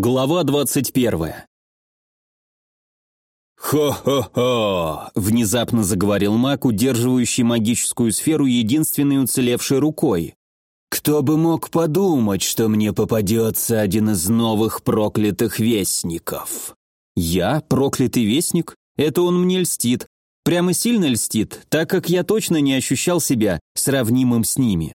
Глава двадцать первая. «Хо-хо-хо!» — внезапно заговорил маг, удерживающий магическую сферу единственной уцелевшей рукой. «Кто бы мог подумать, что мне попадется один из новых проклятых вестников?» «Я? Проклятый вестник? Это он мне льстит. Прямо сильно льстит, так как я точно не ощущал себя сравнимым с ними.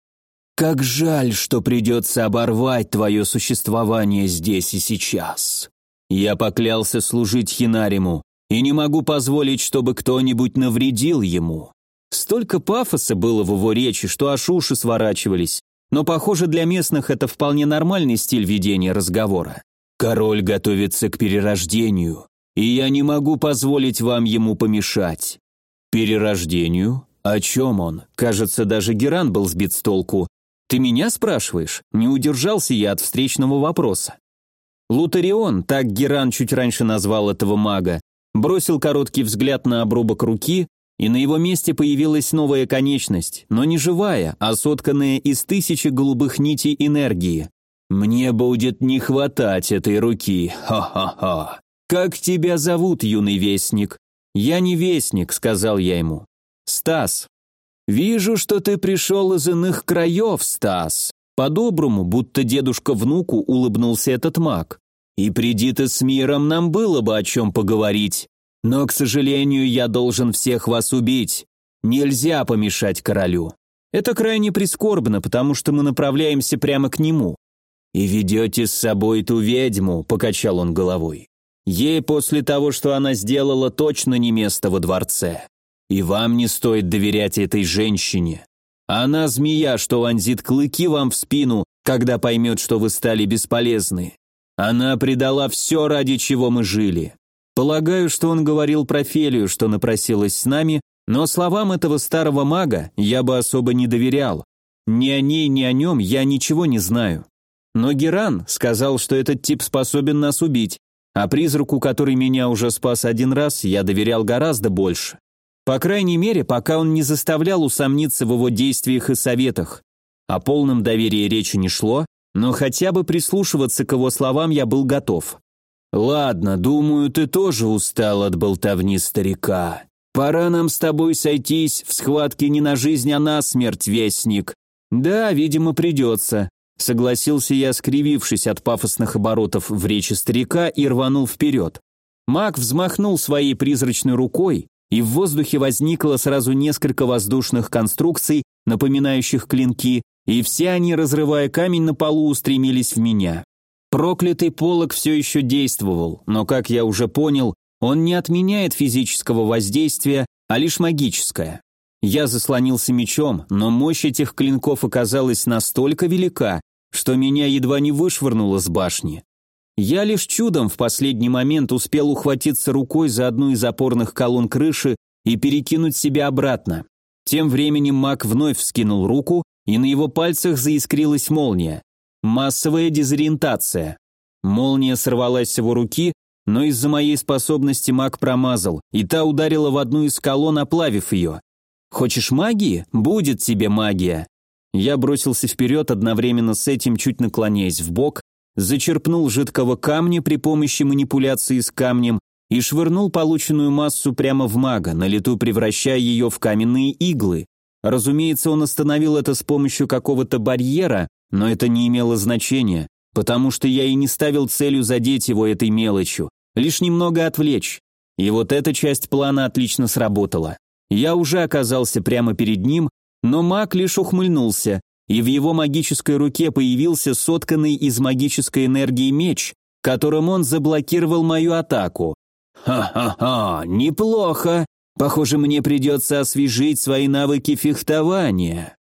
Как жаль, что придется оборвать твое существование здесь и сейчас. Я поклялся служить Хинариму и не могу позволить, чтобы кто-нибудь навредил ему. Столько пафоса было в его речи, что аж уши сворачивались, но, похоже, для местных это вполне нормальный стиль ведения разговора. Король готовится к перерождению, и я не могу позволить вам ему помешать. Перерождению? О чем он? Кажется, даже Геран был сбит с толку, «Ты меня спрашиваешь?» Не удержался я от встречного вопроса. Лутарион, так Геран чуть раньше назвал этого мага, бросил короткий взгляд на обрубок руки, и на его месте появилась новая конечность, но не живая, а сотканная из тысячи голубых нитей энергии. «Мне будет не хватать этой руки, ха-ха-ха. Как тебя зовут, юный вестник?» «Я не вестник», — сказал я ему. «Стас, «Вижу, что ты пришел из иных краев, Стас». По-доброму, будто дедушка внуку улыбнулся этот маг. «И приди ты с миром, нам было бы о чем поговорить. Но, к сожалению, я должен всех вас убить. Нельзя помешать королю. Это крайне прискорбно, потому что мы направляемся прямо к нему. И ведете с собой ту ведьму», — покачал он головой. «Ей после того, что она сделала, точно не место во дворце. И вам не стоит доверять этой женщине. Она змея, что вонзит клыки вам в спину, когда поймет, что вы стали бесполезны. Она предала все, ради чего мы жили. Полагаю, что он говорил про Фелию, что напросилась с нами, но словам этого старого мага я бы особо не доверял. Ни о ней, ни о нем я ничего не знаю. Но Геран сказал, что этот тип способен нас убить, а призраку, который меня уже спас один раз, я доверял гораздо больше. По крайней мере, пока он не заставлял усомниться в его действиях и советах. О полном доверии речи не шло, но хотя бы прислушиваться к его словам я был готов. «Ладно, думаю, ты тоже устал от болтовни старика. Пора нам с тобой сойтись в схватке не на жизнь, а на смерть, вестник». «Да, видимо, придется», — согласился я, скривившись от пафосных оборотов в речи старика и рванул вперед. Маг взмахнул своей призрачной рукой, и в воздухе возникло сразу несколько воздушных конструкций, напоминающих клинки, и все они, разрывая камень на полу, устремились в меня. Проклятый полог все еще действовал, но, как я уже понял, он не отменяет физического воздействия, а лишь магическое. Я заслонился мечом, но мощь этих клинков оказалась настолько велика, что меня едва не вышвырнуло с башни. Я лишь чудом в последний момент успел ухватиться рукой за одну из опорных колонн крыши и перекинуть себя обратно. Тем временем маг вновь вскинул руку, и на его пальцах заискрилась молния. Массовая дезориентация. Молния сорвалась с его руки, но из-за моей способности маг промазал, и та ударила в одну из колонн, оплавив ее. «Хочешь магии? Будет тебе магия!» Я бросился вперед, одновременно с этим чуть наклоняясь в бок, зачерпнул жидкого камня при помощи манипуляции с камнем и швырнул полученную массу прямо в мага, на лету превращая ее в каменные иглы. Разумеется, он остановил это с помощью какого-то барьера, но это не имело значения, потому что я и не ставил целью задеть его этой мелочью, лишь немного отвлечь. И вот эта часть плана отлично сработала. Я уже оказался прямо перед ним, но маг лишь ухмыльнулся, и в его магической руке появился сотканный из магической энергии меч, которым он заблокировал мою атаку. «Ха-ха-ха, неплохо. Похоже, мне придется освежить свои навыки фехтования».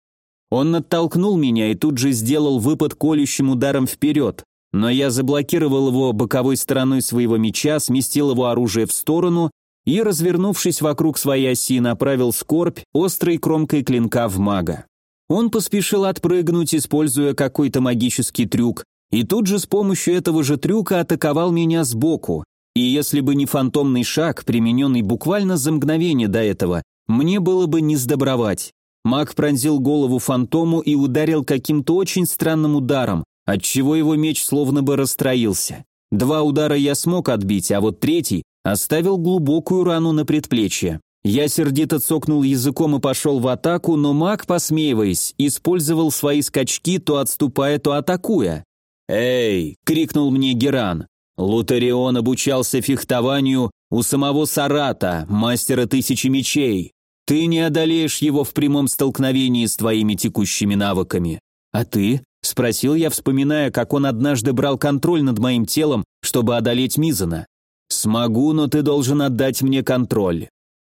Он оттолкнул меня и тут же сделал выпад колющим ударом вперед, но я заблокировал его боковой стороной своего меча, сместил его оружие в сторону и, развернувшись вокруг своей оси, направил скорбь острой кромкой клинка в мага. Он поспешил отпрыгнуть, используя какой-то магический трюк, и тут же с помощью этого же трюка атаковал меня сбоку. И если бы не фантомный шаг, примененный буквально за мгновение до этого, мне было бы не сдобровать. Маг пронзил голову фантому и ударил каким-то очень странным ударом, отчего его меч словно бы расстроился. Два удара я смог отбить, а вот третий оставил глубокую рану на предплечье. Я сердито цокнул языком и пошел в атаку, но маг, посмеиваясь, использовал свои скачки, то отступая, то атакуя. «Эй!» — крикнул мне Геран. Лутарион обучался фехтованию у самого Сарата, мастера тысячи мечей. Ты не одолеешь его в прямом столкновении с твоими текущими навыками. А ты? Спросил я, вспоминая, как он однажды брал контроль над моим телом, чтобы одолеть Мизана. «Смогу, но ты должен отдать мне контроль».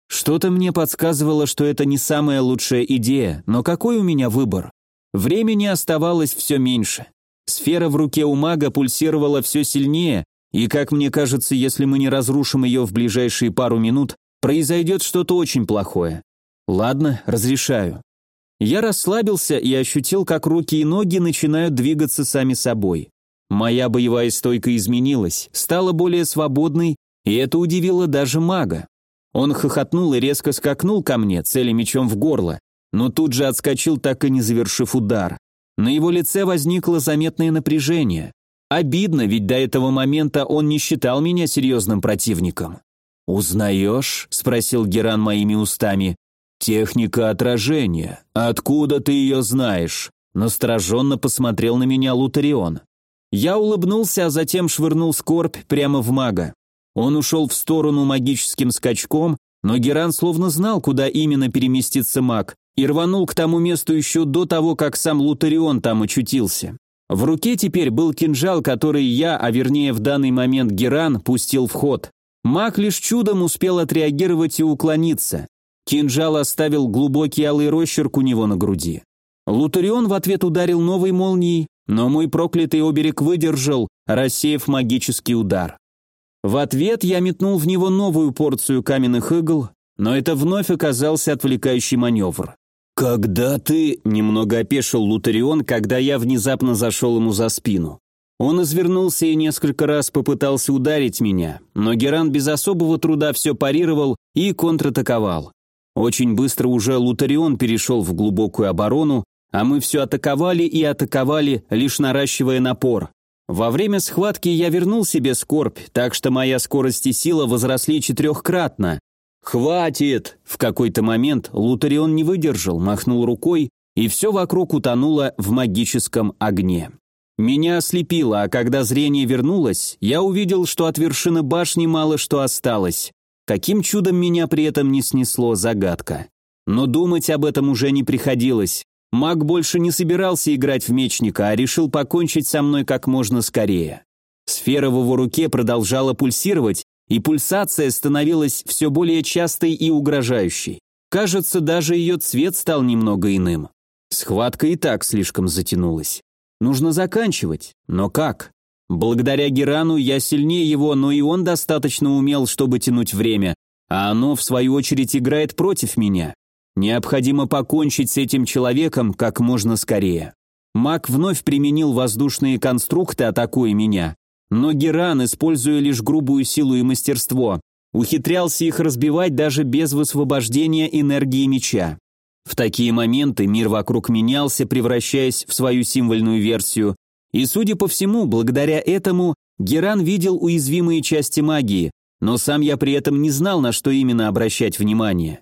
Что-то мне подсказывало, что это не самая лучшая идея, но какой у меня выбор? Времени оставалось все меньше. Сфера в руке у мага пульсировала все сильнее, и, как мне кажется, если мы не разрушим ее в ближайшие пару минут, произойдет что-то очень плохое. Ладно, разрешаю. Я расслабился и ощутил, как руки и ноги начинают двигаться сами собой. Моя боевая стойка изменилась, стала более свободной, и это удивило даже мага. Он хохотнул и резко скакнул ко мне, целя мечом в горло, но тут же отскочил, так и не завершив удар. На его лице возникло заметное напряжение. Обидно, ведь до этого момента он не считал меня серьезным противником. «Узнаешь?» – спросил Геран моими устами. «Техника отражения. Откуда ты ее знаешь?» Настороженно посмотрел на меня Лутарион. Я улыбнулся, а затем швырнул скорбь прямо в мага. Он ушел в сторону магическим скачком, но Геран словно знал, куда именно переместится маг, и рванул к тому месту еще до того, как сам Лутарион там очутился. В руке теперь был кинжал, который я, а вернее в данный момент Геран, пустил в ход. Маг лишь чудом успел отреагировать и уклониться. Кинжал оставил глубокий алый росчерк у него на груди. Лутарион в ответ ударил новой молнией, но мой проклятый оберег выдержал, рассеяв магический удар. В ответ я метнул в него новую порцию каменных игл, но это вновь оказался отвлекающий маневр. «Когда ты...» — немного опешил Лутарион, когда я внезапно зашел ему за спину. Он извернулся и несколько раз попытался ударить меня, но Геран без особого труда все парировал и контратаковал. Очень быстро уже Лутарион перешел в глубокую оборону, а мы все атаковали и атаковали, лишь наращивая напор. Во время схватки я вернул себе скорбь, так что моя скорость и сила возросли четырехкратно. «Хватит!» В какой-то момент Лутарион не выдержал, махнул рукой, и все вокруг утонуло в магическом огне. Меня ослепило, а когда зрение вернулось, я увидел, что от вершины башни мало что осталось. Каким чудом меня при этом не снесло, загадка. Но думать об этом уже не приходилось. Маг больше не собирался играть в мечника, а решил покончить со мной как можно скорее. Сфера в его руке продолжала пульсировать, и пульсация становилась все более частой и угрожающей. Кажется, даже ее цвет стал немного иным. Схватка и так слишком затянулась. Нужно заканчивать, но как? Благодаря Герану я сильнее его, но и он достаточно умел, чтобы тянуть время, а оно, в свою очередь, играет против меня. Необходимо покончить с этим человеком как можно скорее. Маг вновь применил воздушные конструкты, атакуя меня. Но Геран, используя лишь грубую силу и мастерство, ухитрялся их разбивать даже без высвобождения энергии меча. В такие моменты мир вокруг менялся, превращаясь в свою символьную версию, и, судя по всему, благодаря этому Геран видел уязвимые части магии, но сам я при этом не знал, на что именно обращать внимание.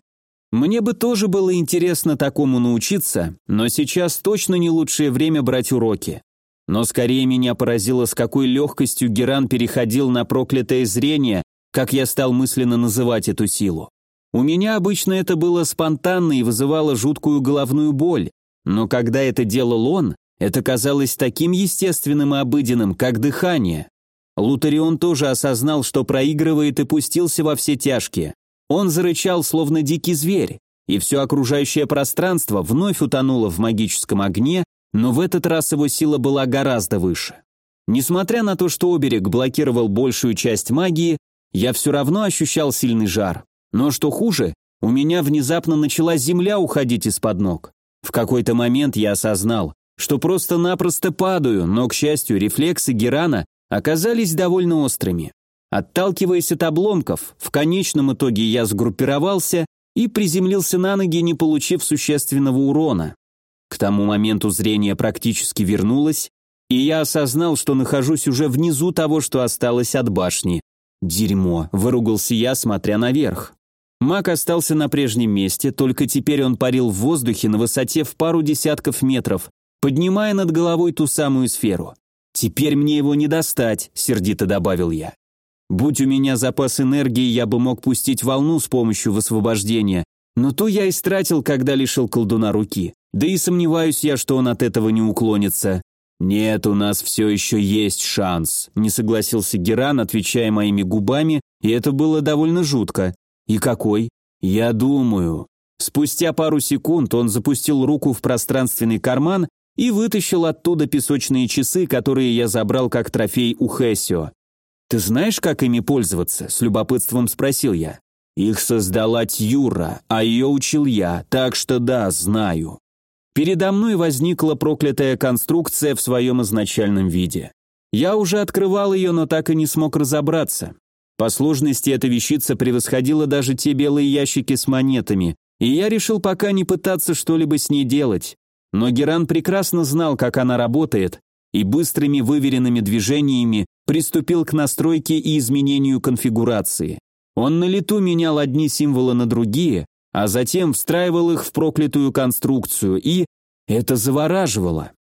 Мне бы тоже было интересно такому научиться, но сейчас точно не лучшее время брать уроки. Но скорее меня поразило, с какой легкостью Геран переходил на проклятое зрение, как я стал мысленно называть эту силу. У меня обычно это было спонтанно и вызывало жуткую головную боль, но когда это делал он, это казалось таким естественным и обыденным, как дыхание. Лутарион тоже осознал, что проигрывает и пустился во все тяжкие. Он зарычал, словно дикий зверь, и все окружающее пространство вновь утонуло в магическом огне, но в этот раз его сила была гораздо выше. Несмотря на то, что оберег блокировал большую часть магии, я все равно ощущал сильный жар. Но что хуже, у меня внезапно начала земля уходить из-под ног. В какой-то момент я осознал, что просто-напросто падаю, но, к счастью, рефлексы Герана оказались довольно острыми. Отталкиваясь от обломков, в конечном итоге я сгруппировался и приземлился на ноги, не получив существенного урона. К тому моменту зрение практически вернулось, и я осознал, что нахожусь уже внизу того, что осталось от башни. «Дерьмо», — выругался я, смотря наверх. Маг остался на прежнем месте, только теперь он парил в воздухе на высоте в пару десятков метров, поднимая над головой ту самую сферу. «Теперь мне его не достать», — сердито добавил я. «Будь у меня запас энергии, я бы мог пустить волну с помощью высвобождения, но то я истратил, когда лишил колдуна руки. Да и сомневаюсь я, что он от этого не уклонится. «Нет, у нас все еще есть шанс», — не согласился Геран, отвечая моими губами, и это было довольно жутко. «И какой?» «Я думаю». Спустя пару секунд он запустил руку в пространственный карман и вытащил оттуда песочные часы, которые я забрал как трофей у Хессио. «Ты знаешь, как ими пользоваться?» – с любопытством спросил я. «Их создала Тьюра, а ее учил я, так что да, знаю». Передо мной возникла проклятая конструкция в своем изначальном виде. Я уже открывал ее, но так и не смог разобраться. По сложности эта вещица превосходила даже те белые ящики с монетами, и я решил пока не пытаться что-либо с ней делать. Но Геран прекрасно знал, как она работает, и быстрыми выверенными движениями приступил к настройке и изменению конфигурации. Он на лету менял одни символы на другие, а затем встраивал их в проклятую конструкцию, и это завораживало.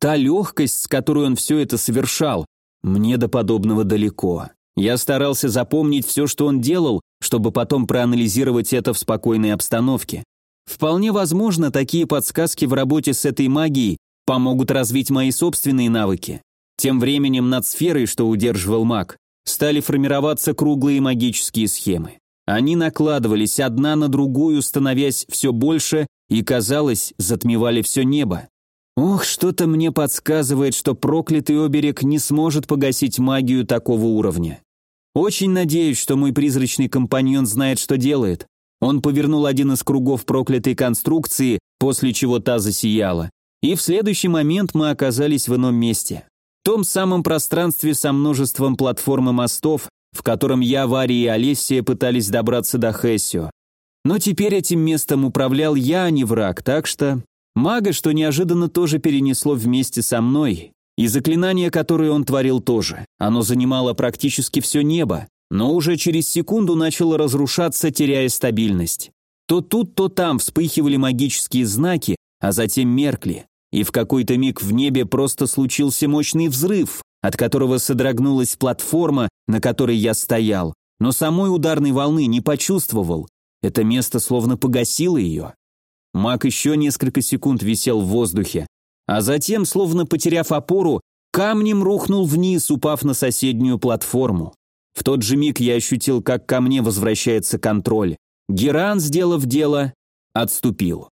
Та легкость, с которой он все это совершал, мне до подобного далеко. Я старался запомнить все, что он делал, чтобы потом проанализировать это в спокойной обстановке. Вполне возможно, такие подсказки в работе с этой магией помогут развить мои собственные навыки. Тем временем над сферой, что удерживал маг, стали формироваться круглые магические схемы. Они накладывались одна на другую, становясь все больше и, казалось, затмевали все небо. Ох, что-то мне подсказывает, что проклятый оберег не сможет погасить магию такого уровня. Очень надеюсь, что мой призрачный компаньон знает, что делает. Он повернул один из кругов проклятой конструкции, после чего та засияла. И в следующий момент мы оказались в ином месте. Том самом пространстве со множеством платформ и мостов, в котором я, Варя и Олесия пытались добраться до Хессио. Но теперь этим местом управлял я, а не враг, так что... Мага, что неожиданно тоже перенесло вместе со мной, и заклинание, которое он творил тоже. Оно занимало практически все небо, но уже через секунду начало разрушаться, теряя стабильность. То тут, то там вспыхивали магические знаки, а затем меркли. И в какой-то миг в небе просто случился мощный взрыв, от которого содрогнулась платформа, на которой я стоял, но самой ударной волны не почувствовал. Это место словно погасило ее. Маг еще несколько секунд висел в воздухе, а затем, словно потеряв опору, камнем рухнул вниз, упав на соседнюю платформу. В тот же миг я ощутил, как ко мне возвращается контроль. Геран, сделав дело, отступил.